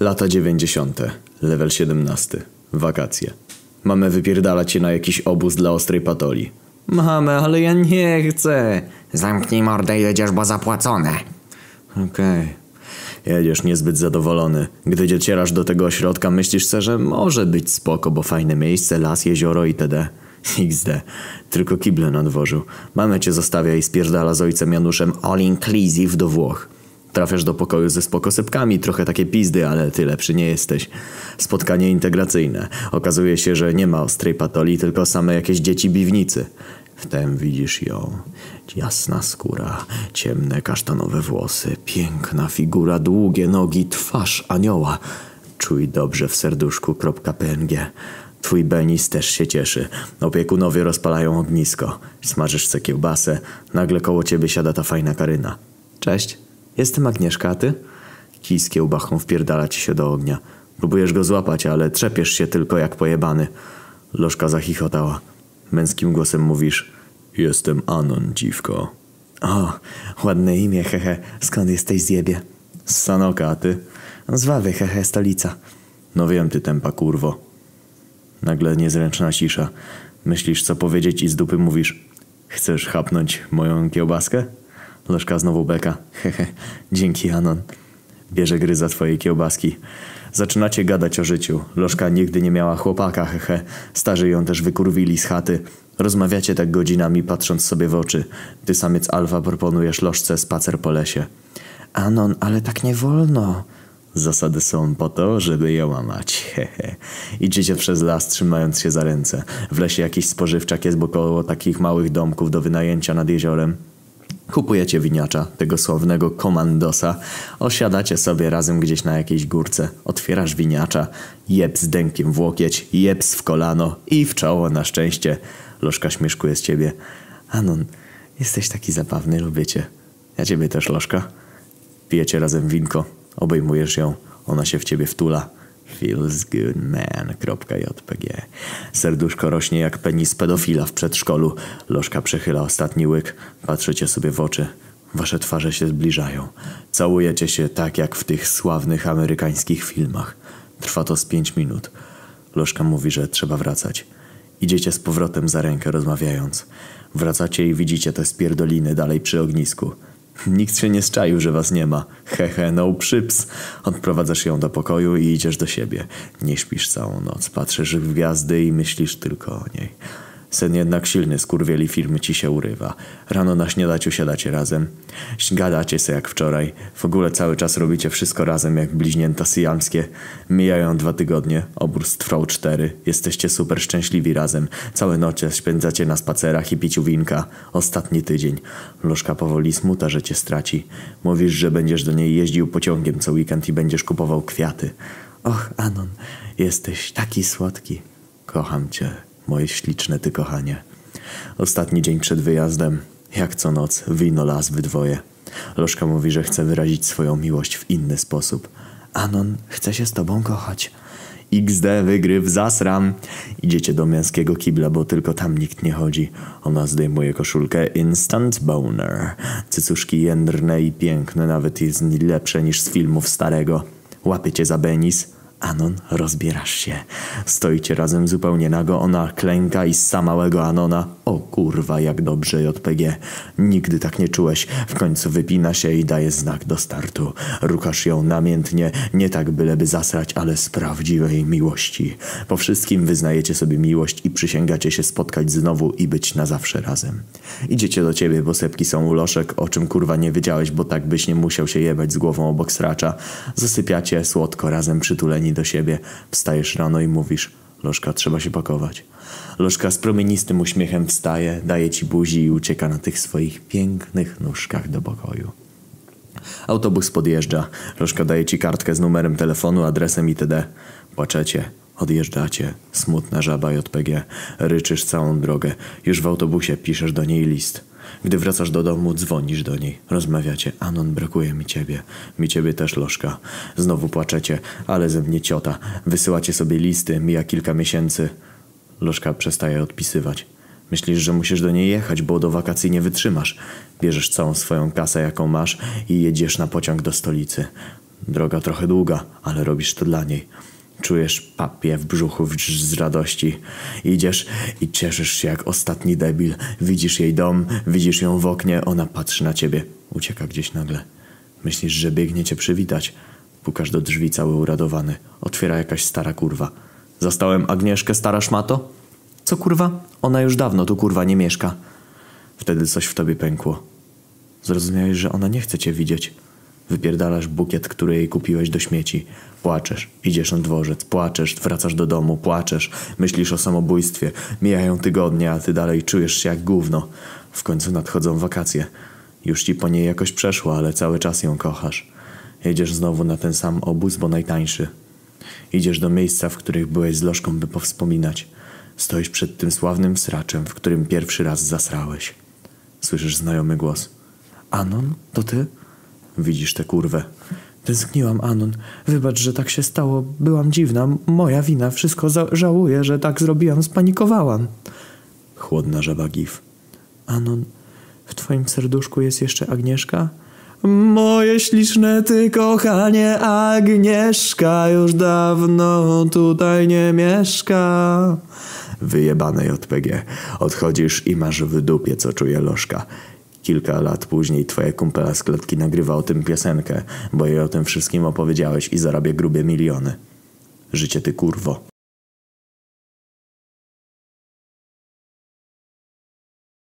Lata 90. Level 17. Wakacje. Mamy wypierdalać się na jakiś obóz dla ostrej patoli. Mamy, ale ja nie chcę. Zamknij mordę i jedziesz, bo zapłacone. Okej. Jedziesz niezbyt zadowolony. Gdy docierasz do tego ośrodka, myślisz sobie, że może być spoko, bo fajne miejsce, las, jezioro itd. XD. Tylko kible na dworzu. Mamy cię zostawia i spierdala z ojcem Januszem all inclusive do Włoch. Trafiasz do pokoju ze spokosypkami, trochę takie pizdy, ale ty lepszy nie jesteś. Spotkanie integracyjne. Okazuje się, że nie ma ostrej patoli, tylko same jakieś dzieci biwnicy. Wtem widzisz ją. Jasna skóra, ciemne kasztanowe włosy, piękna figura, długie nogi, twarz anioła. Czuj dobrze w serduszku.png. Twój Benis też się cieszy. Opiekunowie rozpalają ognisko. Smażysz se kiełbasę. Nagle koło ciebie siada ta fajna Karyna. Cześć, jestem Agnieszka, a ty? Kij z kiełbachą wpierdala ci się do ognia. Próbujesz go złapać, ale trzepiesz się tylko jak pojebany. Lożka zachichotała. Męskim głosem mówisz Jestem Anon, dziwko. O, ładne imię, hehe. Skąd jesteś zjebie? Z Sanoka, a ty? Z Wawy, hehe, stolica. No wiem, ty tempa kurwo. Nagle niezręczna cisza. Myślisz, co powiedzieć i z dupy mówisz Chcesz chapnąć moją kiełbaskę? Lożka znowu beka. Hehe, dzięki Anon. Bierze gryza twojej kiełbaski. Zaczynacie gadać o życiu. Lożka nigdy nie miała chłopaka, hehe. Starzy ją też wykurwili z chaty. Rozmawiacie tak godzinami, patrząc sobie w oczy. Ty samiec alfa proponujesz lożce spacer po lesie. Anon, ale tak nie wolno. Zasady są po to, żeby je łamać. Hehe. Idziecie przez las, trzymając się za ręce. W lesie jakiś spożywczak jest wokoło takich małych domków do wynajęcia nad jeziorem. Kupujecie winiacza, tego sławnego komandosa, osiadacie sobie razem gdzieś na jakiejś górce, otwierasz winiacza, jeb z dękiem w łokieć, jebs w kolano i w czoło na szczęście. Lożka śmieszkuje z ciebie. Anon, jesteś taki zabawny, lubię cię. Ja ciebie też, Lożka. Pijecie razem winko, obejmujesz ją, ona się w ciebie wtula. Feels good man.jpg Serduszko rośnie jak penis pedofila w przedszkolu. Lożka przechyla ostatni łyk. Patrzycie sobie w oczy. Wasze twarze się zbliżają. Całujecie się tak jak w tych sławnych amerykańskich filmach. Trwa to z pięć minut. Lożka mówi, że trzeba wracać. Idziecie z powrotem za rękę rozmawiając. Wracacie i widzicie te spierdoliny dalej przy ognisku. Nikt się nie zczaił, że was nie ma. Hehe, no przyps. Odprowadzasz ją do pokoju i idziesz do siebie. Nie śpisz całą noc, patrzysz w gwiazdy i myślisz tylko o niej. Sen jednak silny, skurwieli filmy ci się urywa. Rano na śniadać usiadacie razem. Gadacie se jak wczoraj. W ogóle cały czas robicie wszystko razem jak bliźnięta syjamskie. Mijają dwa tygodnie. Obóz trwał cztery. Jesteście super szczęśliwi razem. Całe noce spędzacie na spacerach i piciu winka. Ostatni tydzień. Lożka powoli smuta, że cię straci. Mówisz, że będziesz do niej jeździł pociągiem co weekend i będziesz kupował kwiaty. Och, Anon, jesteś taki słodki. Kocham cię moje śliczne ty kochanie. Ostatni dzień przed wyjazdem, jak co noc, wino las wy dwoje. Lożka mówi, że chce wyrazić swoją miłość w inny sposób. Anon chce się z tobą kochać. XD wygryw, zasram. Idziecie do męskiego kibla, bo tylko tam nikt nie chodzi. Ona zdejmuje koszulkę Instant Boner. Cycuszki jędrne i piękne, nawet jest lepsze niż z filmów starego. Łapie cię za benis. Anon, rozbierasz się. Stoicie razem zupełnie nago, ona klęka i z małego Anona. O kurwa, jak dobrze JPG. Nigdy tak nie czułeś. W końcu wypina się i daje znak do startu. Ruchasz ją namiętnie, nie tak byleby zasrać, ale z prawdziwej miłości. Po wszystkim wyznajecie sobie miłość i przysięgacie się spotkać znowu i być na zawsze razem. Idziecie do ciebie, bo sepki są u loszek, o czym kurwa nie wiedziałeś, bo tak byś nie musiał się jebać z głową obok sracza. Zasypiacie słodko razem przytuleni do siebie. Wstajesz rano i mówisz, Lożka, trzeba się pakować. Lożka z promienistym uśmiechem wstaje, daje ci buzi i ucieka na tych swoich pięknych nóżkach do pokoju. Autobus podjeżdża. Lożka daje ci kartkę z numerem telefonu, adresem itd. Płaczecie. Odjeżdżacie. Smutna żaba JPG. Ryczysz całą drogę. Już w autobusie piszesz do niej list. Gdy wracasz do domu, dzwonisz do niej. Rozmawiacie. Anon, brakuje mi ciebie. Mi ciebie też, Lożka. Znowu płaczecie. Ale ze mnie ciota. Wysyłacie sobie listy. Mija kilka miesięcy. Lożka przestaje odpisywać. Myślisz, że musisz do niej jechać, bo do wakacji nie wytrzymasz. Bierzesz całą swoją kasę, jaką masz i jedziesz na pociąg do stolicy. Droga trochę długa, ale robisz to dla niej. Czujesz papie w brzuchu z radości. Idziesz i cieszysz się jak ostatni debil. Widzisz jej dom, widzisz ją w oknie, ona patrzy na ciebie. Ucieka gdzieś nagle. Myślisz, że biegnie cię przywitać. Pukasz do drzwi cały uradowany. Otwiera jakaś stara kurwa. Zastałem Agnieszkę, stara szmato? Co kurwa? Ona już dawno tu kurwa nie mieszka. Wtedy coś w tobie pękło. Zrozumiałeś, że ona nie chce cię widzieć. Wypierdalasz bukiet, który jej kupiłeś do śmieci. Płaczesz, idziesz na dworzec, płaczesz, wracasz do domu, płaczesz, myślisz o samobójstwie. Mijają tygodnie, a ty dalej czujesz się jak gówno. W końcu nadchodzą wakacje. Już ci po niej jakoś przeszło, ale cały czas ją kochasz. Jedziesz znowu na ten sam obóz, bo najtańszy. Idziesz do miejsca, w których byłeś z Lożką, by powspominać. Stoisz przed tym sławnym sraczem, w którym pierwszy raz zasrałeś. Słyszysz znajomy głos. Anon, to ty? Widzisz tę kurwę. Tęskniłam, Anon. Wybacz, że tak się stało. Byłam dziwna. Moja wina. Wszystko żałuję, że tak zrobiłam. Spanikowałam. Chłodna żaba Gif. Anon, w twoim serduszku jest jeszcze Agnieszka? Moje śliczne ty, kochanie, Agnieszka już dawno tutaj nie mieszka. Wyjebane JPG. Odchodzisz i masz w dupie, co czuje Lożka. Kilka lat później twoja kumpela z klatki nagrywa o tym piosenkę, bo jej o tym wszystkim opowiedziałeś i zarabia grube miliony. Życie ty kurwo.